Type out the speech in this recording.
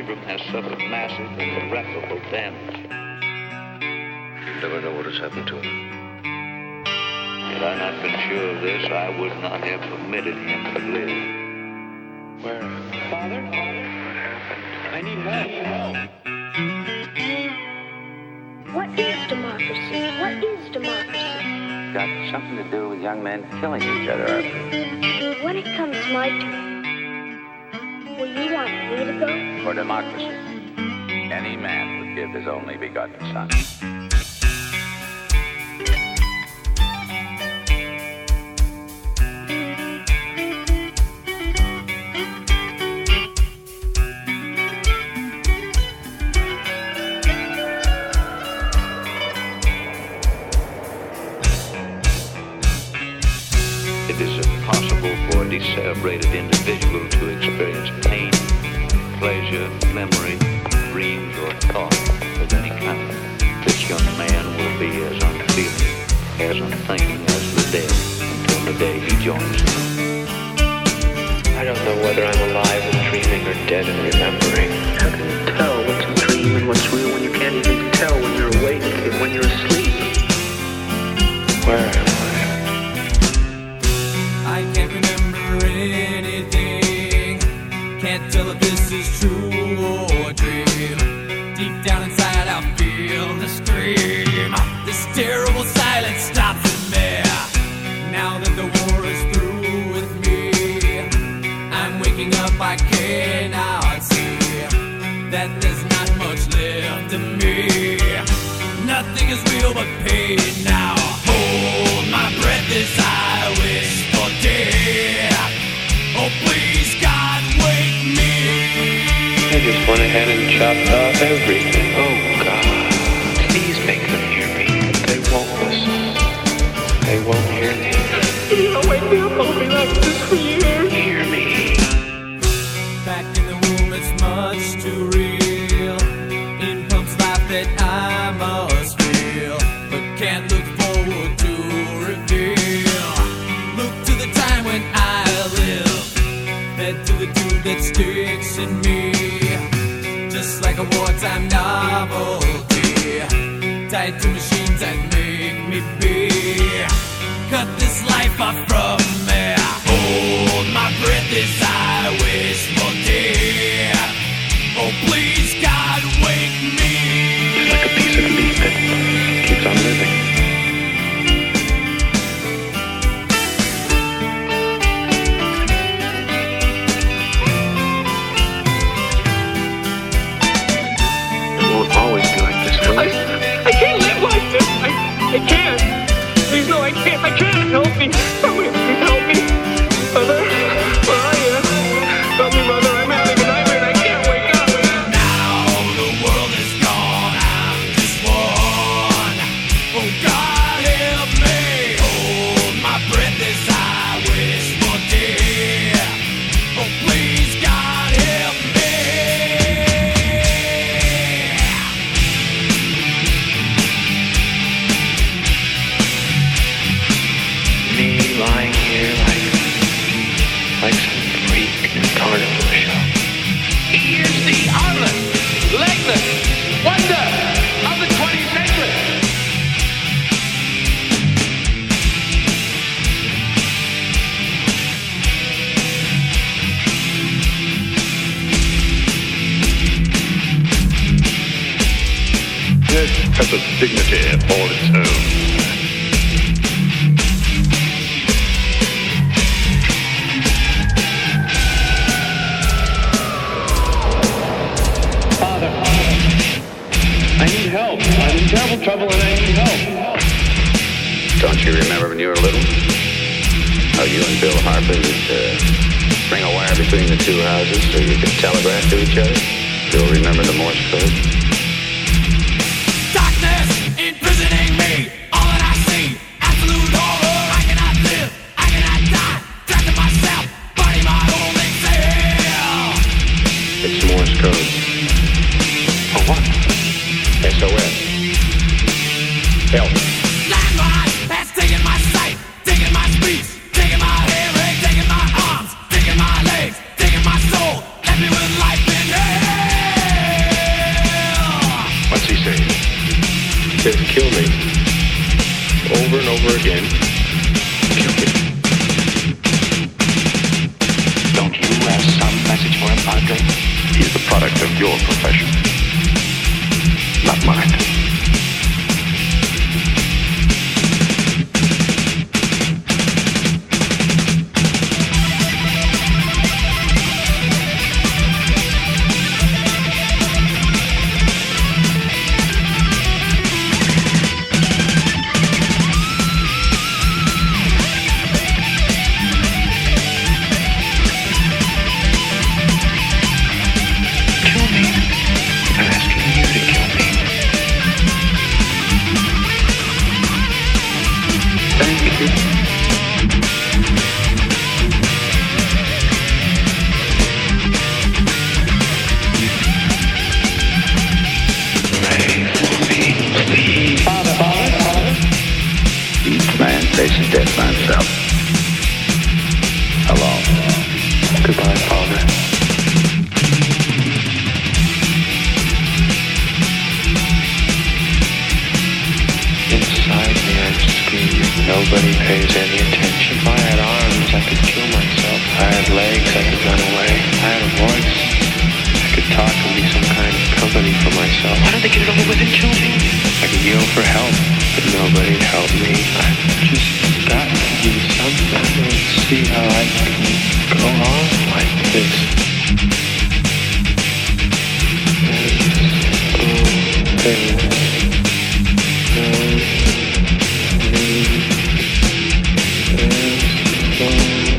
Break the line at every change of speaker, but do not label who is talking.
cerebrum has suffered massive and irreparable damage.
You never know what has happened to him.
Had I not been sure of this, I would not have permitted him to live.
Where?
Father?
What happened?
I need help. Help.
What is democracy? What is democracy?
got something to do with young men killing each other,
When it comes my turn, me to go?
For democracy, any man would give his only begotten son.
It is impossible for a decerebrated individual to experience pain, pleasure, memory, dreams, or thought of any kind. This young man will be as unfeeling, as unthinking as the dead until the day he joins them.
I don't know whether I'm alive and dreaming or dead and remembering.
Scream. This terrible silence stops in me. Now that the war is through with me, I'm waking up. I cannot see that there's not much left of me. Nothing is real but pain now. Hold my breath as I wish for death. Oh, please, God, wake me.
I just went ahead and chopped off everything. Oh,
that I must feel, but can't look forward to reveal. Look to the time when I live, fed to the dude that sticks in me, just like a wartime novelty, tied to machines that make me be. Cut this life off
has a dignity all its own.
Father, I need help. I'm in terrible trouble and I need help.
Don't you remember when you were little? How you and Bill Harper would uh, string a wire between the two houses so you could telegraph to each other? Still remember the Morse code?
It's him, Padre?
He's the product of your profession, not mine.
pays any attention. If I had arms, I could kill myself. If I had legs, I could run away. If I had a voice, I could talk and be some kind of company for myself. Why don't they get it over with and kill me? I could yell for help, but nobody'd help me. I just got to do something and see how I can go on like this. again.